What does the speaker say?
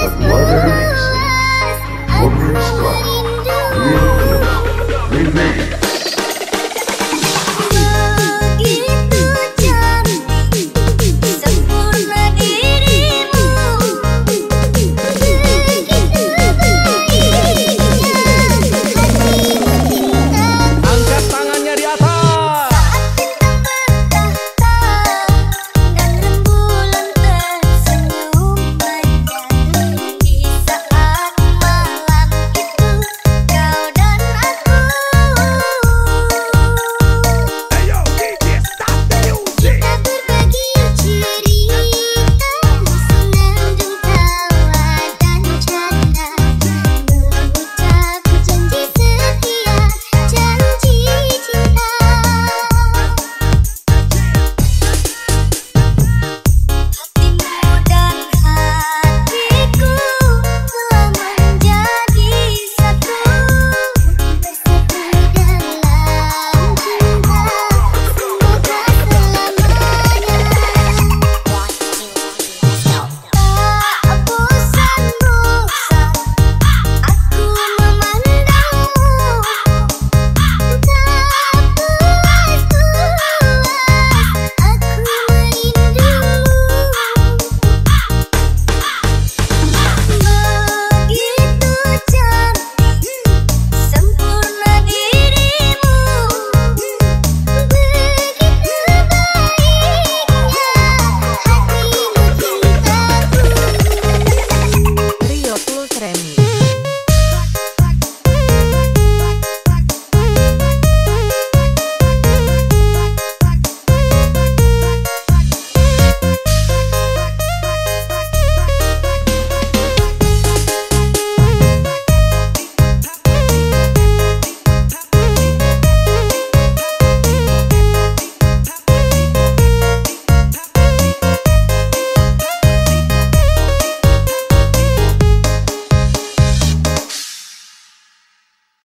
But what?